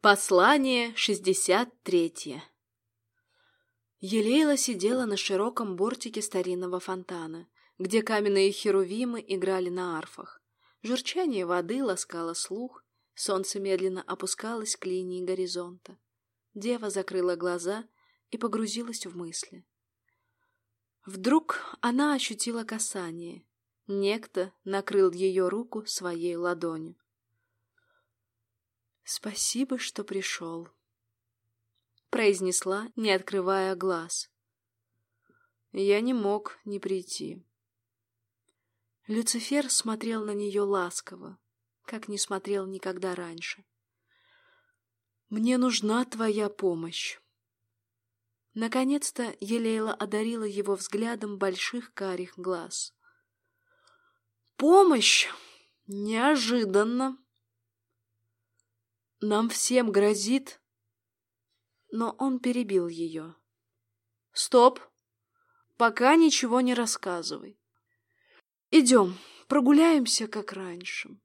Послание шестьдесят третье Елейла сидела на широком бортике старинного фонтана, где каменные херувимы играли на арфах. Журчание воды ласкало слух, солнце медленно опускалось к линии горизонта. Дева закрыла глаза и погрузилась в мысли. Вдруг она ощутила касание. Некто накрыл ее руку своей ладонью. «Спасибо, что пришел», — произнесла, не открывая глаз. Я не мог не прийти. Люцифер смотрел на нее ласково, как не смотрел никогда раньше. «Мне нужна твоя помощь». Наконец-то Елейла одарила его взглядом больших карих глаз. «Помощь! Неожиданно!» Нам всем грозит...» Но он перебил ее. «Стоп! Пока ничего не рассказывай. Идем, прогуляемся, как раньше».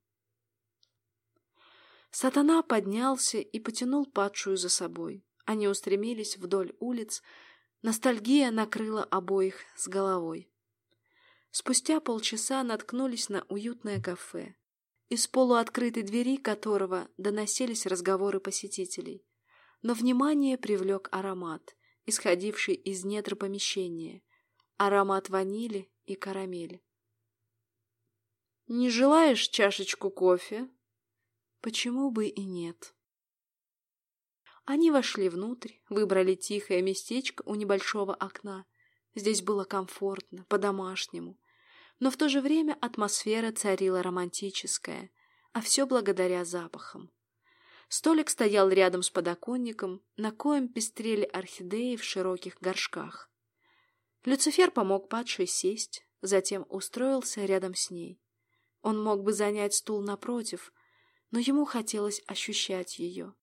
Сатана поднялся и потянул падшую за собой. Они устремились вдоль улиц. Ностальгия накрыла обоих с головой. Спустя полчаса наткнулись на уютное кафе из полуоткрытой двери которого доносились разговоры посетителей. Но внимание привлек аромат, исходивший из недр помещения. Аромат ванили и карамели. «Не желаешь чашечку кофе?» «Почему бы и нет?» Они вошли внутрь, выбрали тихое местечко у небольшого окна. Здесь было комфортно, по-домашнему но в то же время атмосфера царила романтическая, а все благодаря запахам. Столик стоял рядом с подоконником, на коем пестрели орхидеи в широких горшках. Люцифер помог падшей сесть, затем устроился рядом с ней. Он мог бы занять стул напротив, но ему хотелось ощущать ее.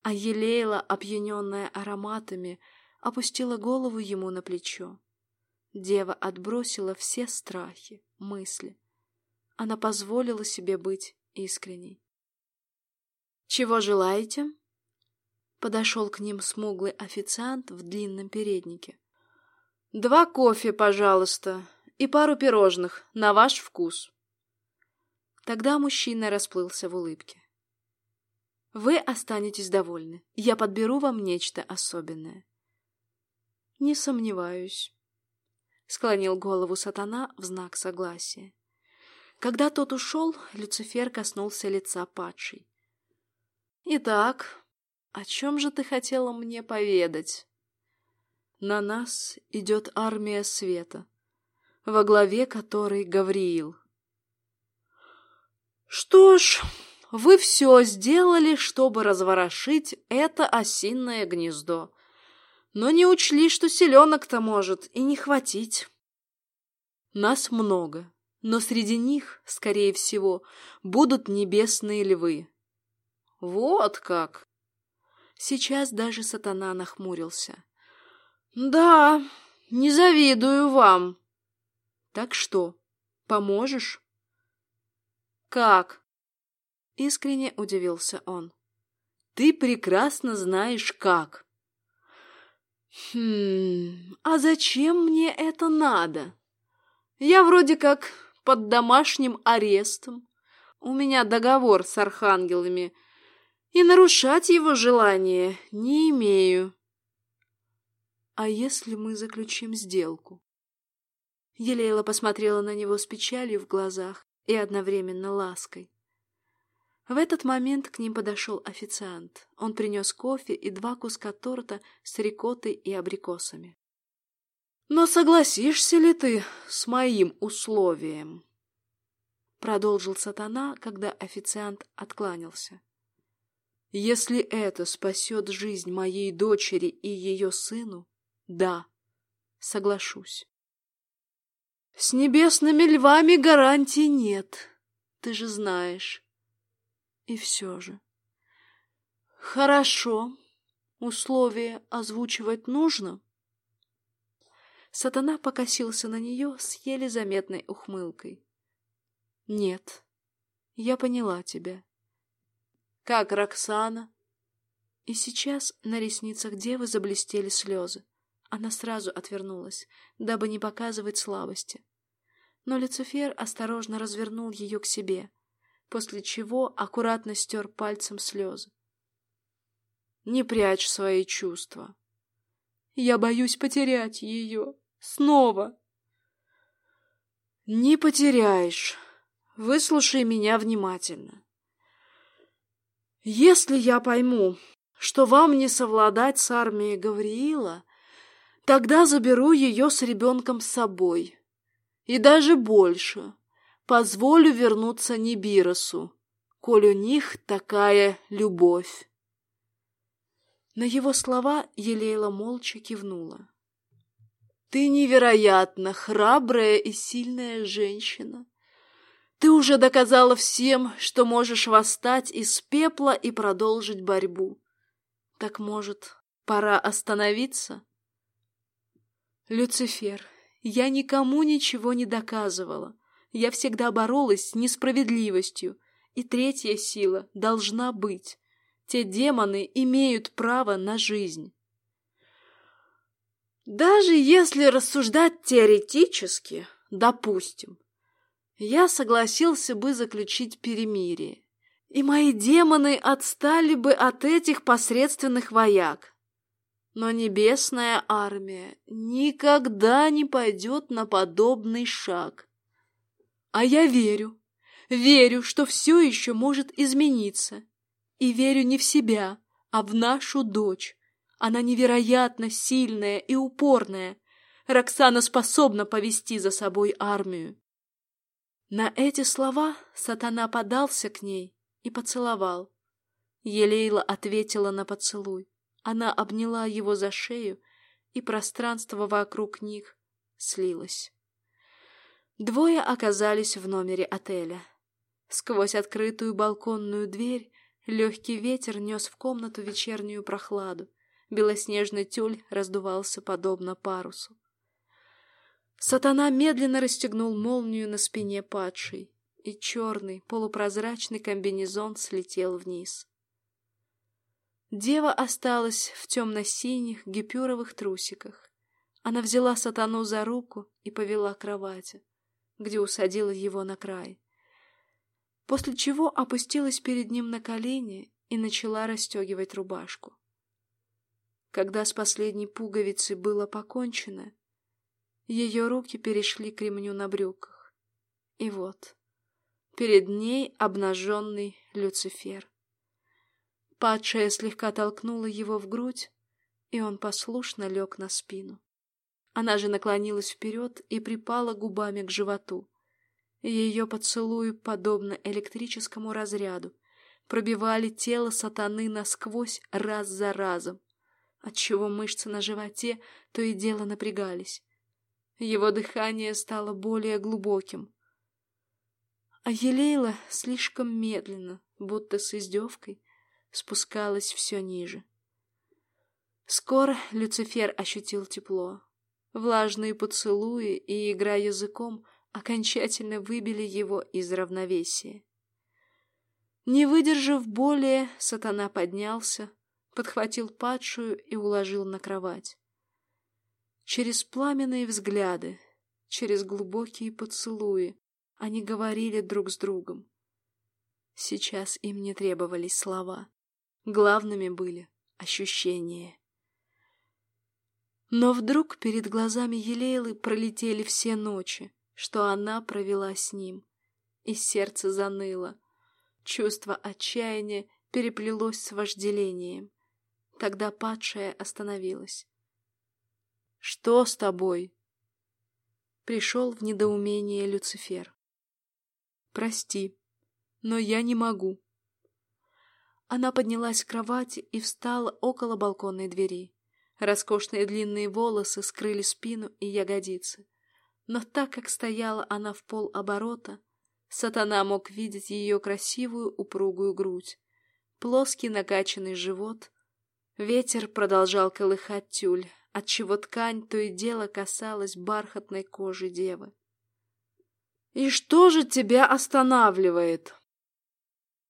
А Елейла, опьяненная ароматами, опустила голову ему на плечо. Дева отбросила все страхи, мысли. Она позволила себе быть искренней. «Чего желаете?» Подошел к ним смуглый официант в длинном переднике. «Два кофе, пожалуйста, и пару пирожных, на ваш вкус». Тогда мужчина расплылся в улыбке. «Вы останетесь довольны. Я подберу вам нечто особенное». «Не сомневаюсь». — склонил голову сатана в знак согласия. Когда тот ушел, Люцифер коснулся лица падшей. «Итак, о чем же ты хотела мне поведать?» «На нас идет армия света, во главе которой Гавриил». «Что ж, вы все сделали, чтобы разворошить это осинное гнездо», но не учли, что селенок-то может и не хватить. Нас много, но среди них, скорее всего, будут небесные львы. Вот как! Сейчас даже сатана нахмурился. Да, не завидую вам. Так что, поможешь? Как? Искренне удивился он. Ты прекрасно знаешь, как. Хм, а зачем мне это надо? Я вроде как под домашним арестом. У меня договор с архангелами, и нарушать его желание не имею. А если мы заключим сделку? Елейла посмотрела на него с печалью в глазах и одновременно лаской. В этот момент к ним подошел официант. Он принес кофе и два куска торта с рикоттой и абрикосами. «Но согласишься ли ты с моим условием?» Продолжил сатана, когда официант откланялся. «Если это спасет жизнь моей дочери и ее сыну, да, соглашусь». «С небесными львами гарантий нет, ты же знаешь». И все же. Хорошо. Условия озвучивать нужно? Сатана покосился на нее с еле заметной ухмылкой. Нет, я поняла тебя. Как Роксана? И сейчас на ресницах девы заблестели слезы. Она сразу отвернулась, дабы не показывать слабости. Но Люцифер осторожно развернул ее к себе, после чего аккуратно стер пальцем слезы. «Не прячь свои чувства. Я боюсь потерять ее. Снова!» «Не потеряешь. Выслушай меня внимательно. Если я пойму, что вам не совладать с армией Гавриила, тогда заберу ее с ребенком с собой. И даже больше. Позволю вернуться Нибиросу, коль у них такая любовь. На его слова Елейла молча кивнула. Ты невероятно храбрая и сильная женщина. Ты уже доказала всем, что можешь восстать из пепла и продолжить борьбу. Так, может, пора остановиться? Люцифер, я никому ничего не доказывала. Я всегда боролась с несправедливостью, и третья сила должна быть. Те демоны имеют право на жизнь. Даже если рассуждать теоретически, допустим, я согласился бы заключить перемирие, и мои демоны отстали бы от этих посредственных вояк. Но небесная армия никогда не пойдет на подобный шаг. А я верю, верю, что все еще может измениться. И верю не в себя, а в нашу дочь, она невероятно сильная и упорная. Роксана способна повести за собой армию. На эти слова сатана подался к ней и поцеловал. Елейла ответила на поцелуй. Она обняла его за шею, и пространство вокруг них слилось. Двое оказались в номере отеля. Сквозь открытую балконную дверь легкий ветер нес в комнату вечернюю прохладу. Белоснежный тюль раздувался подобно парусу. Сатана медленно расстегнул молнию на спине падшей, и черный полупрозрачный комбинезон слетел вниз. Дева осталась в темно-синих гипюровых трусиках. Она взяла сатану за руку и повела к кровати, где усадила его на край. После чего опустилась перед ним на колени и начала расстегивать рубашку. Когда с последней пуговицей было покончено, ее руки перешли к ремню на брюках. И вот, перед ней обнаженный Люцифер. Падшая слегка толкнула его в грудь, и он послушно лег на спину. Она же наклонилась вперед и припала губами к животу. Ее поцелуи, подобно электрическому разряду, пробивали тело сатаны насквозь раз за разом отчего мышцы на животе то и дело напрягались. Его дыхание стало более глубоким. А Елейла слишком медленно, будто с издевкой, спускалась все ниже. Скоро Люцифер ощутил тепло. Влажные поцелуи и игра языком окончательно выбили его из равновесия. Не выдержав более, сатана поднялся, подхватил падшую и уложил на кровать. Через пламенные взгляды, через глубокие поцелуи они говорили друг с другом. Сейчас им не требовались слова. Главными были ощущения. Но вдруг перед глазами Елейлы пролетели все ночи, что она провела с ним, и сердце заныло. Чувство отчаяния переплелось с вожделением. Тогда падшая остановилась. «Что с тобой?» Пришел в недоумение Люцифер. «Прости, но я не могу». Она поднялась с кровати и встала около балконной двери. Роскошные длинные волосы скрыли спину и ягодицы. Но так как стояла она в пол оборота, сатана мог видеть ее красивую упругую грудь, плоский накачанный живот Ветер продолжал колыхать тюль, отчего ткань то и дело касалась бархатной кожи девы. «И что же тебя останавливает?»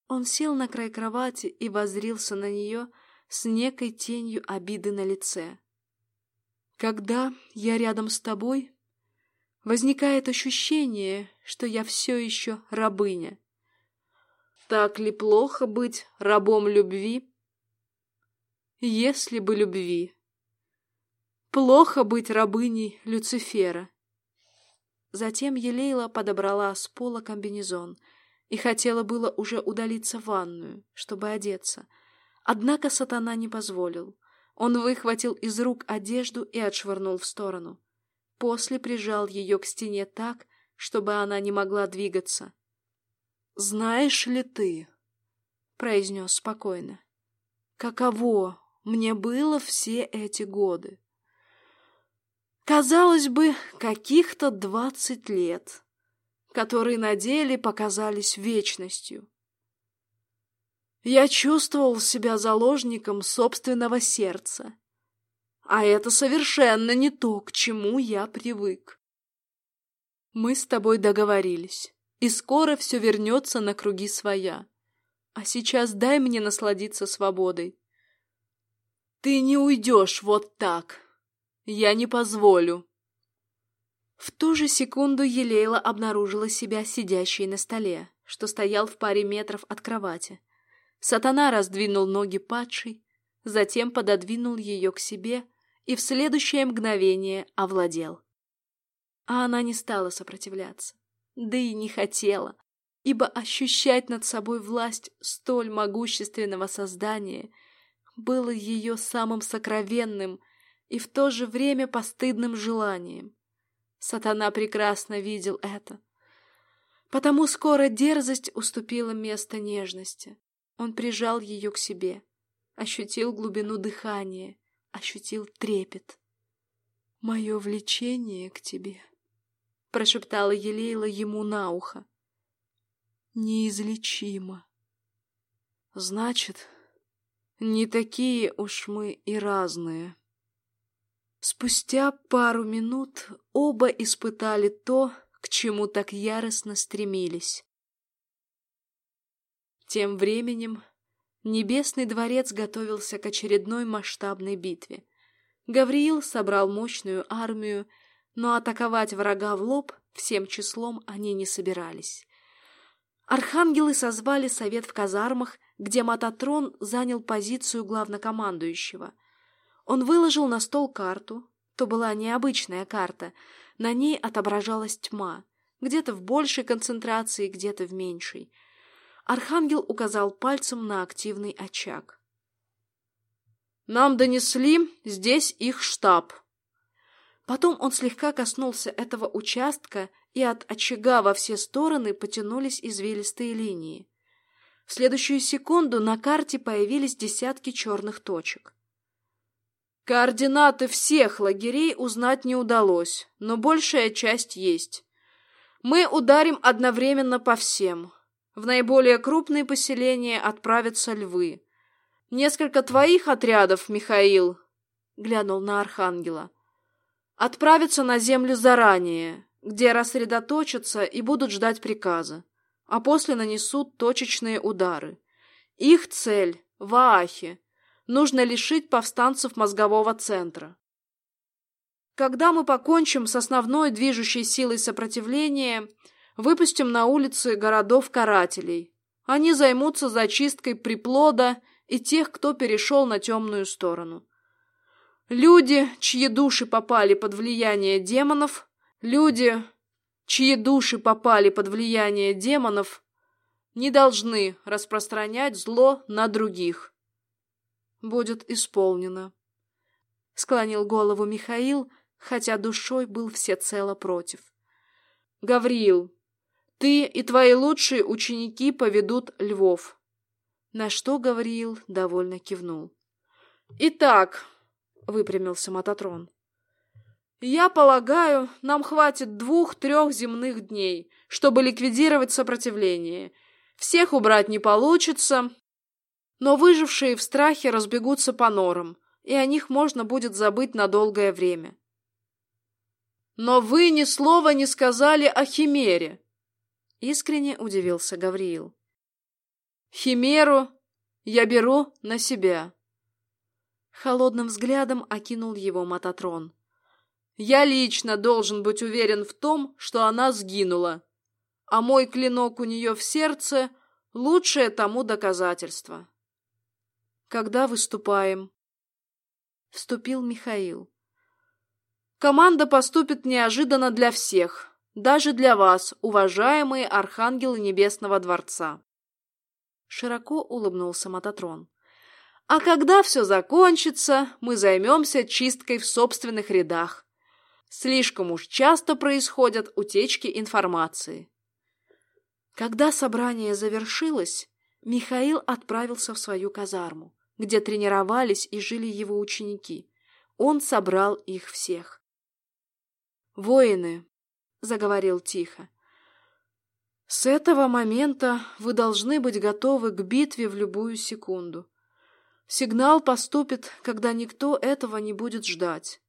Он сел на край кровати и воззрился на нее с некой тенью обиды на лице. Когда я рядом с тобой, возникает ощущение, что я все еще рабыня. Так ли плохо быть рабом любви? Если бы любви. Плохо быть рабыней Люцифера. Затем Елейла подобрала с пола комбинезон и хотела было уже удалиться в ванную, чтобы одеться. Однако сатана не позволил. Он выхватил из рук одежду и отшвырнул в сторону. После прижал ее к стене так, чтобы она не могла двигаться. «Знаешь ли ты?» — произнес спокойно. «Каково мне было все эти годы?» Казалось бы, каких-то двадцать лет, которые на деле показались вечностью. Я чувствовал себя заложником собственного сердца. А это совершенно не то, к чему я привык. Мы с тобой договорились, и скоро все вернется на круги своя. А сейчас дай мне насладиться свободой. Ты не уйдешь вот так. Я не позволю. В ту же секунду Елейла обнаружила себя сидящей на столе, что стоял в паре метров от кровати. Сатана раздвинул ноги падшей, затем пододвинул ее к себе и в следующее мгновение овладел. А она не стала сопротивляться, да и не хотела, ибо ощущать над собой власть столь могущественного создания было ее самым сокровенным и в то же время постыдным желанием. Сатана прекрасно видел это. Потому скоро дерзость уступила место нежности. Он прижал ее к себе, ощутил глубину дыхания, ощутил трепет. «Мое влечение к тебе», — прошептала Елейла ему на ухо, — «неизлечимо». «Значит, не такие уж мы и разные». Спустя пару минут оба испытали то, к чему так яростно стремились. Тем временем Небесный дворец готовился к очередной масштабной битве. Гавриил собрал мощную армию, но атаковать врага в лоб всем числом они не собирались. Архангелы созвали совет в казармах, где Мататрон занял позицию главнокомандующего. Он выложил на стол карту, то была необычная карта, на ней отображалась тьма, где-то в большей концентрации, где-то в меньшей — Архангел указал пальцем на активный очаг. «Нам донесли, здесь их штаб». Потом он слегка коснулся этого участка, и от очага во все стороны потянулись извилистые линии. В следующую секунду на карте появились десятки черных точек. Координаты всех лагерей узнать не удалось, но большая часть есть. Мы ударим одновременно по всем. В наиболее крупные поселения отправятся львы. Несколько твоих отрядов, Михаил, — глянул на Архангела, — отправятся на землю заранее, где рассредоточатся и будут ждать приказа, а после нанесут точечные удары. Их цель — в Аахе. Нужно лишить повстанцев мозгового центра. Когда мы покончим с основной движущей силой сопротивления, выпустим на улицы городов-карателей. Они займутся зачисткой приплода и тех, кто перешел на темную сторону. Люди, чьи души попали под влияние демонов, люди, чьи души попали под влияние демонов, не должны распространять зло на других. Будет исполнено. Склонил голову Михаил, хотя душой был всецело против. Гавриил, ты и твои лучшие ученики поведут львов. На что Гавриил довольно кивнул. Итак, выпрямился Мототрон. Я полагаю, нам хватит двух-трех земных дней, чтобы ликвидировать сопротивление. Всех убрать не получится, но выжившие в страхе разбегутся по норам, и о них можно будет забыть на долгое время. Но вы ни слова не сказали о Химере. Искренне удивился Гавриил. «Химеру я беру на себя», Холодным взглядом окинул его Мототрон. «Я лично должен быть уверен в том, что она сгинула, а мой клинок у нее в сердце — лучшее тому доказательство». «Когда выступаем?» Вступил Михаил. «Команда поступит неожиданно для всех, даже для вас, уважаемые архангелы Небесного Дворца». Широко улыбнулся Мототрон. А когда все закончится, мы займемся чисткой в собственных рядах. Слишком уж часто происходят утечки информации. Когда собрание завершилось, Михаил отправился в свою казарму, где тренировались и жили его ученики. Он собрал их всех. «Воины», — заговорил тихо, — «с этого момента вы должны быть готовы к битве в любую секунду. Сигнал поступит, когда никто этого не будет ждать.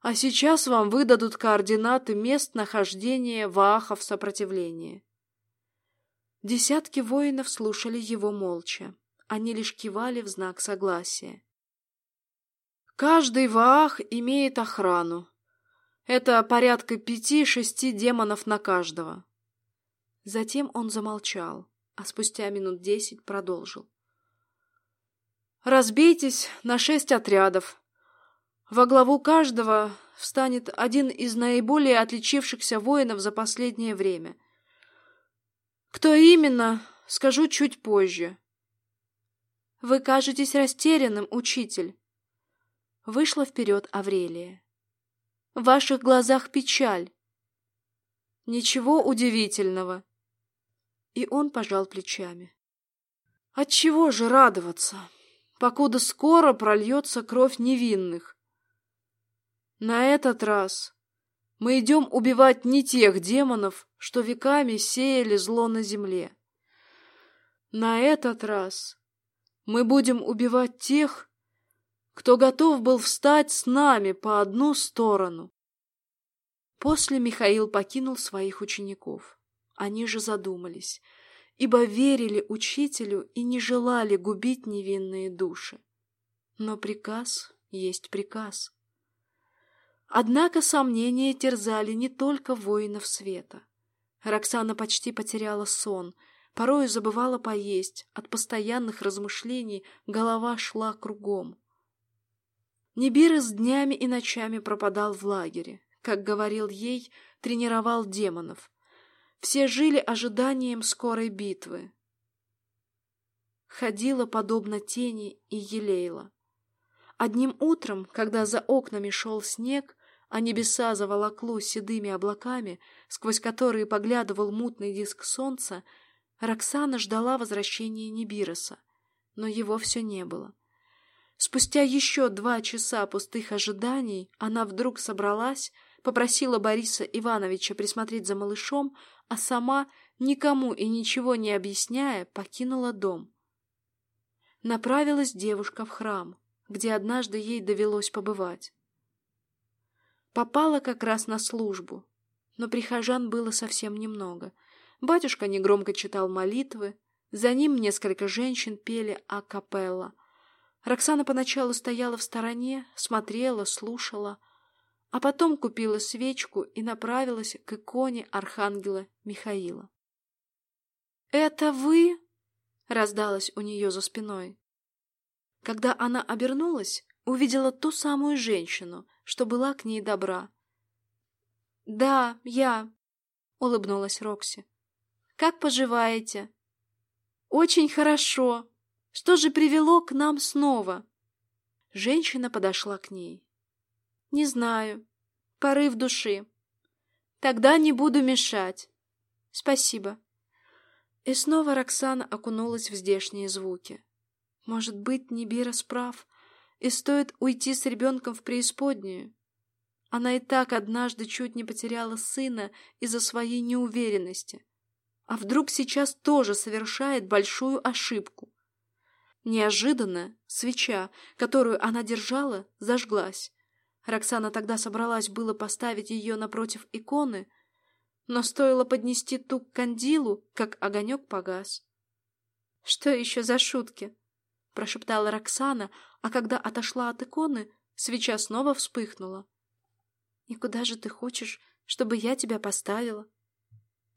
А сейчас вам выдадут координаты мест нахождения ваахов сопротивления. Десятки воинов слушали его молча. Они лишь кивали в знак согласия. Каждый ваах имеет охрану. Это порядка пяти-шести демонов на каждого. Затем он замолчал, а спустя минут десять продолжил. Разбейтесь на шесть отрядов. Во главу каждого встанет один из наиболее отличившихся воинов за последнее время. Кто именно, скажу чуть позже. Вы кажетесь растерянным, учитель. Вышла вперед Аврелия. В ваших глазах печаль. Ничего удивительного. И он пожал плечами. Отчего же радоваться? покуда скоро прольется кровь невинных. На этот раз мы идем убивать не тех демонов, что веками сеяли зло на земле. На этот раз мы будем убивать тех, кто готов был встать с нами по одну сторону. После Михаил покинул своих учеников. Они же задумались — ибо верили учителю и не желали губить невинные души. Но приказ есть приказ. Однако сомнения терзали не только воинов света. Роксана почти потеряла сон, порою забывала поесть, от постоянных размышлений голова шла кругом. Нибирос днями и ночами пропадал в лагере, как говорил ей, тренировал демонов, все жили ожиданием скорой битвы. Ходила подобно тени и елейла. Одним утром, когда за окнами шел снег, а небеса заволокло седыми облаками, сквозь которые поглядывал мутный диск солнца, Роксана ждала возвращения Нибироса, но его все не было. Спустя еще два часа пустых ожиданий она вдруг собралась, попросила Бориса Ивановича присмотреть за малышом, а сама, никому и ничего не объясняя, покинула дом. Направилась девушка в храм, где однажды ей довелось побывать. Попала как раз на службу, но прихожан было совсем немного. Батюшка негромко читал молитвы, за ним несколько женщин пели а капелла. Роксана поначалу стояла в стороне, смотрела, слушала — а потом купила свечку и направилась к иконе архангела Михаила. «Это вы?» — раздалось у нее за спиной. Когда она обернулась, увидела ту самую женщину, что была к ней добра. «Да, я», — улыбнулась Рокси. «Как поживаете?» «Очень хорошо. Что же привело к нам снова?» Женщина подошла к ней. Не знаю. Порыв души. Тогда не буду мешать. Спасибо. И снова Роксана окунулась в здешние звуки. Может быть, Нибира справ, и стоит уйти с ребенком в преисподнюю. Она и так однажды чуть не потеряла сына из-за своей неуверенности. А вдруг сейчас тоже совершает большую ошибку? Неожиданно свеча, которую она держала, зажглась. Роксана тогда собралась было поставить ее напротив иконы, но стоило поднести ту к кандилу, как огонек погас. Что еще за шутки? прошептала Роксана, а когда отошла от иконы, свеча снова вспыхнула. «И куда же ты хочешь, чтобы я тебя поставила?»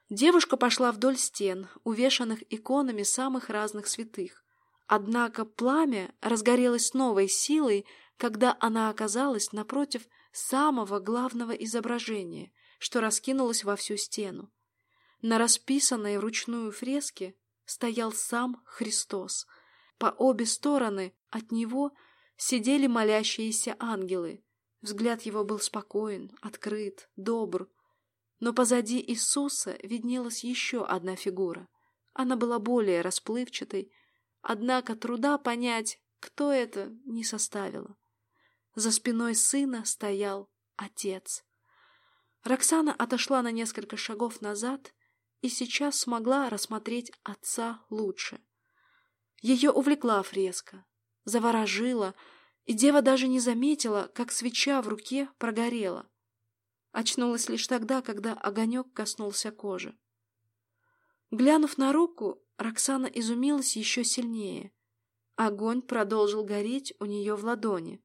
Девушка пошла вдоль стен, увешанных иконами самых разных святых. Однако пламя разгорелось новой силой, когда она оказалась напротив самого главного изображения, что раскинулось во всю стену. На расписанной вручную фреске стоял сам Христос. По обе стороны от него сидели молящиеся ангелы. Взгляд его был спокоен, открыт, добр. Но позади Иисуса виднелась еще одна фигура. Она была более расплывчатой, однако труда понять, кто это, не составило. За спиной сына стоял отец. Роксана отошла на несколько шагов назад и сейчас смогла рассмотреть отца лучше. Ее увлекла фреска, заворожила, и дева даже не заметила, как свеча в руке прогорела. Очнулась лишь тогда, когда огонек коснулся кожи. Глянув на руку, Роксана изумилась еще сильнее. Огонь продолжил гореть у нее в ладони.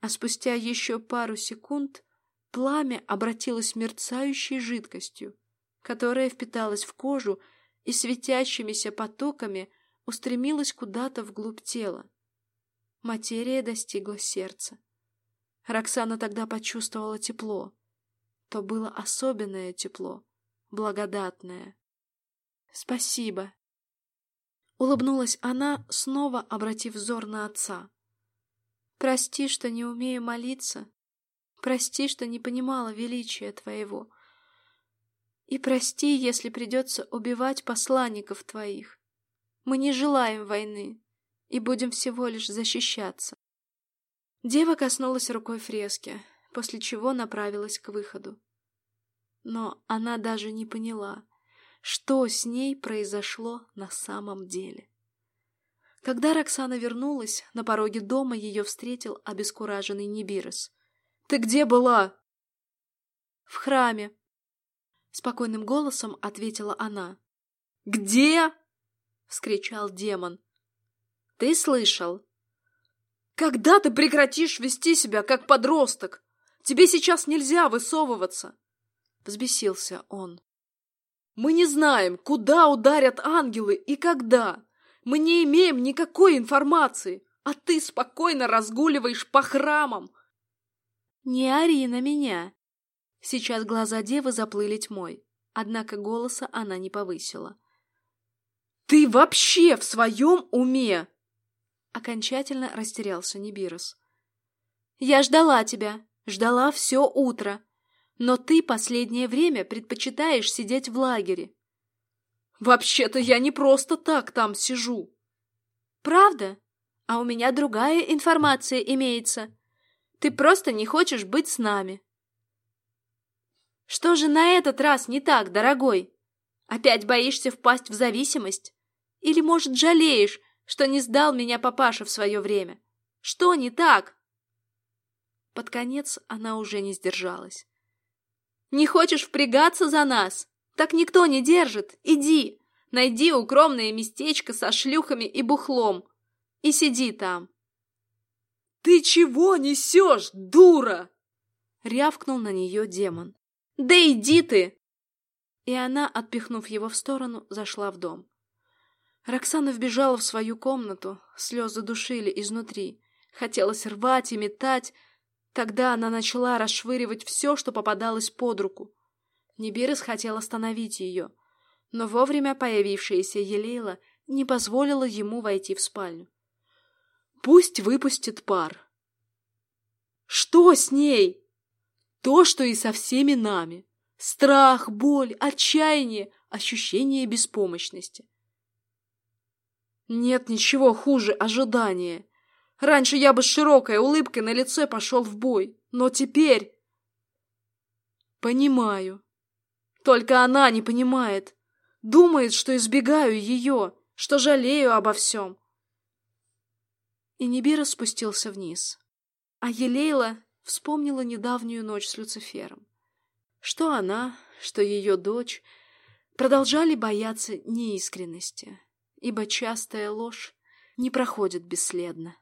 А спустя еще пару секунд пламя обратилось мерцающей жидкостью, которая впиталась в кожу и светящимися потоками устремилась куда-то вглубь тела. Материя достигла сердца. Роксана тогда почувствовала тепло. То было особенное тепло, благодатное. «Спасибо!» Улыбнулась она, снова обратив взор на отца. «Прости, что не умею молиться. Прости, что не понимала величия Твоего. И прости, если придется убивать посланников твоих. Мы не желаем войны и будем всего лишь защищаться. Дева коснулась рукой фрески, после чего направилась к выходу. Но она даже не поняла, что с ней произошло на самом деле. Когда Роксана вернулась, на пороге дома ее встретил обескураженный Нибирос. «Ты где была?» «В храме», Спокойным голосом ответила она. «Где?» — вскричал демон. «Ты слышал?» «Когда ты прекратишь вести себя как подросток? Тебе сейчас нельзя высовываться!» Взбесился он. «Мы не знаем, куда ударят ангелы и когда. Мы не имеем никакой информации, а ты спокойно разгуливаешь по храмам!» «Не ори на меня!» Сейчас глаза девы заплыли тьмой, однако голоса она не повысила. «Ты вообще в своем уме?» Окончательно растерялся Нибирос. «Я ждала тебя, ждала все утро, но ты последнее время предпочитаешь сидеть в лагере». «Вообще-то я не просто так там сижу». «Правда? А у меня другая информация имеется. Ты просто не хочешь быть с нами». Что же на этот раз не так, дорогой? Опять боишься впасть в зависимость? Или, может, жалеешь, что не сдал меня папаша в свое время? Что не так?» Под конец она уже не сдержалась. «Не хочешь впрягаться за нас? Так никто не держит. Иди, найди укромное местечко со шлюхами и бухлом и сиди там». «Ты чего несешь, дура?» — рявкнул на нее демон. «Да иди ты!» И она, отпихнув его в сторону, зашла в дом. Роксана вбежала в свою комнату, слезы душили изнутри. Хотелось рвать и метать. Тогда она начала расшвыривать все, что попадалось под руку. Нибирис хотел остановить ее, но вовремя появившаяся Елейла не позволила ему войти в спальню. «Пусть выпустит пар». «Что с ней?» То, что и со всеми нами. Страх, боль, отчаяние, ощущение беспомощности. Нет ничего хуже ожидания. Раньше я бы с широкой улыбкой на лице пошел в бой, но теперь... Понимаю. Только она не понимает. Думает, что избегаю ее, что жалею обо всем. И Нибира спустился вниз. А Елейла вспомнила недавнюю ночь с Люцифером. Что она, что ее дочь продолжали бояться неискренности, ибо частая ложь не проходит бесследно.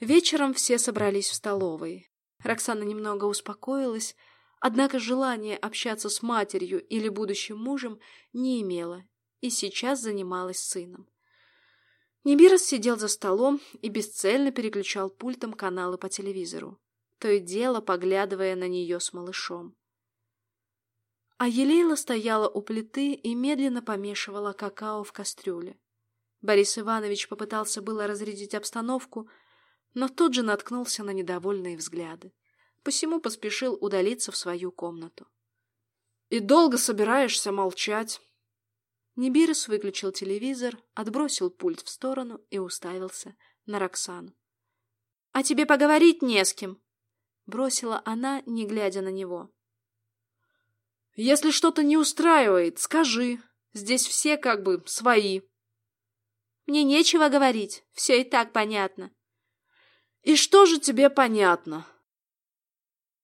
Вечером все собрались в столовой. Роксана немного успокоилась, однако желания общаться с матерью или будущим мужем не имела и сейчас занималась сыном. Нибирос сидел за столом и бесцельно переключал пультом каналы по телевизору, то и дело поглядывая на нее с малышом. А Елейла стояла у плиты и медленно помешивала какао в кастрюле. Борис Иванович попытался было разрядить обстановку, но тут же наткнулся на недовольные взгляды, посему поспешил удалиться в свою комнату. — И долго собираешься молчать? Нибирус выключил телевизор, отбросил пульт в сторону и уставился на Роксану. — А тебе поговорить не с кем! — бросила она, не глядя на него. — Если что-то не устраивает, скажи. Здесь все как бы свои. — Мне нечего говорить, все и так понятно. — И что же тебе понятно?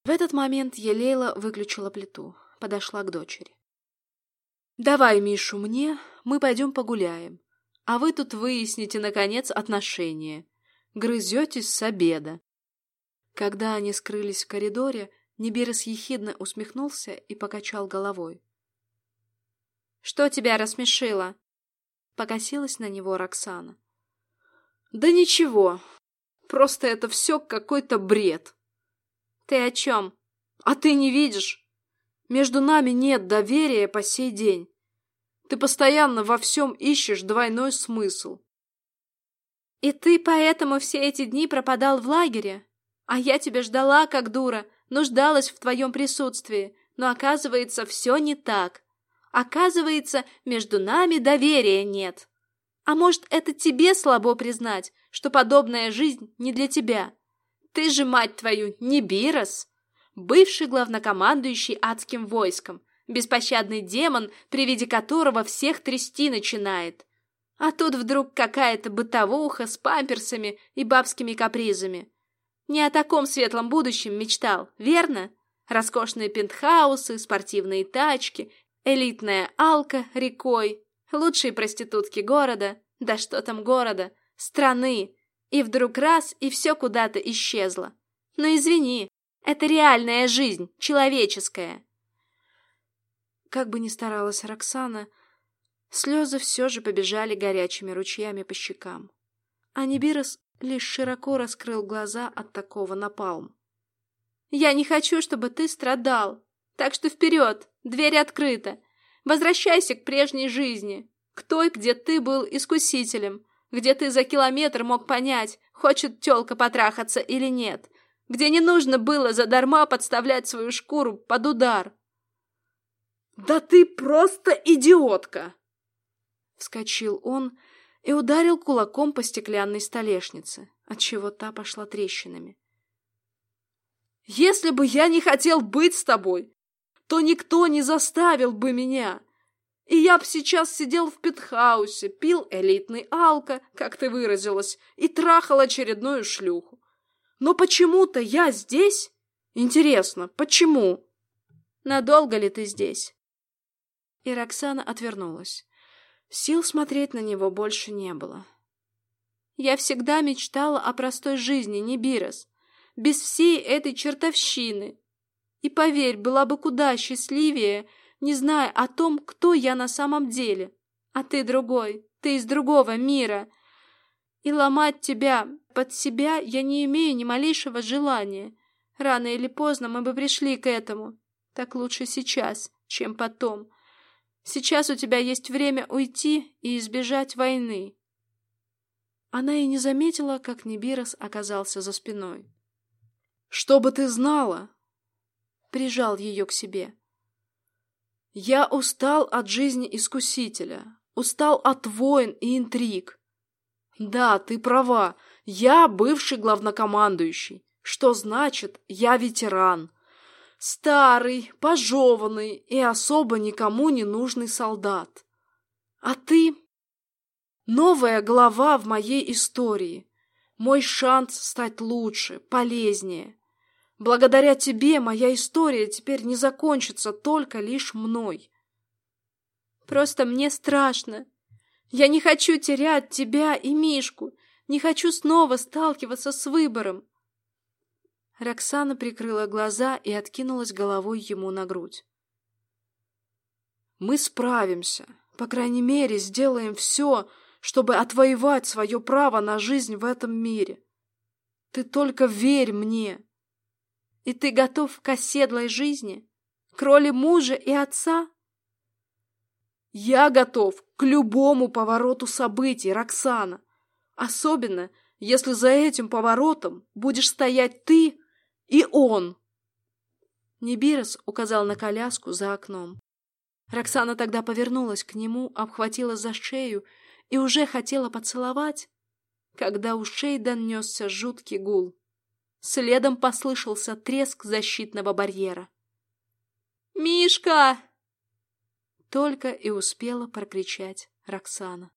В этот момент Елейла выключила плиту, подошла к дочери. Давай Мишу мне, мы пойдем погуляем. А вы тут выясните, наконец, отношения. Грызетесь с обеда. Когда они скрылись в коридоре, Неберес ехидно усмехнулся и покачал головой. «Что тебя рассмешило?» Покосилась на него Роксана. «Да ничего. Просто это все какой-то бред». «Ты о чем?» «А ты не видишь? Между нами нет доверия по сей день. Ты постоянно во всем ищешь двойной смысл. И ты поэтому все эти дни пропадал в лагере? А я тебя ждала, как дура, нуждалась в твоем присутствии. Но оказывается, все не так. Оказывается, между нами доверия нет. А может, это тебе слабо признать, что подобная жизнь не для тебя? Ты же, мать твою, не Бирос бывший главнокомандующий адским войском, беспощадный демон, при виде которого всех трясти начинает. А тут вдруг какая-то бытовуха с памперсами и бабскими капризами. Не о таком светлом будущем мечтал, верно? Роскошные пентхаусы, спортивные тачки, элитная алка рекой, лучшие проститутки города, да что там города, страны. И вдруг раз, и все куда-то исчезло. Но извини, это реальная жизнь, человеческая. Как бы ни старалась Роксана, слезы все же побежали горячими ручьями по щекам. А Нибирос лишь широко раскрыл глаза от такого напалма. «Я не хочу, чтобы ты страдал, так что вперед, дверь открыта. Возвращайся к прежней жизни, к той, где ты был искусителем, где ты за километр мог понять, хочет тёлка потрахаться или нет, где не нужно было задарма подставлять свою шкуру под удар. «Да ты просто идиотка!» Вскочил он и ударил кулаком по стеклянной столешнице, отчего та пошла трещинами. «Если бы я не хотел быть с тобой, то никто не заставил бы меня!» И я б сейчас сидел в пентхаусе, пил элитный алко, как ты выразилась, и трахал очередную шлюху. Но почему-то я здесь? Интересно, почему? Надолго ли ты здесь? И Роксана отвернулась. Сил смотреть на него больше не было. Я всегда мечтала о простой жизни, не Бирос, без всей этой чертовщины. И поверь, была бы куда счастливее, не зная о том, кто я на самом деле. А ты другой, ты из другого мира. И ломать тебя под себя я не имею ни малейшего желания. Рано или поздно мы бы пришли к этому. Так лучше сейчас, чем потом. Сейчас у тебя есть время уйти и избежать войны. Она и не заметила, как Нибирос оказался за спиной. «Чтобы ты знала!» Прижал ее к себе. «Я устал от жизни искусителя, устал от войн и интриг. Да, ты права, я бывший главнокомандующий, что значит я ветеран. Старый, пожеванный и особо никому не нужный солдат. А ты — новая глава в моей истории, мой шанс стать лучше, полезнее. Благодаря тебе моя история теперь не закончится только лишь мной. Просто мне страшно. Я не хочу терять тебя и Мишку. Не хочу снова сталкиваться с выбором. Роксана прикрыла глаза и откинулась головой ему на грудь. Мы справимся. По крайней мере, сделаем все, чтобы отвоевать свое право на жизнь в этом мире. Ты только верь мне. И ты готов к оседлой жизни? К роли мужа и отца? Я готов к любому повороту событий, Роксана. Особенно, если за этим поворотом будешь стоять ты и он. Небирос указал на коляску за окном. Роксана тогда повернулась к нему, обхватила за шею и уже хотела поцеловать, когда у шеи донесся жуткий гул. Следом послышался треск защитного барьера. «Мишка!» Только и успела прокричать Роксана.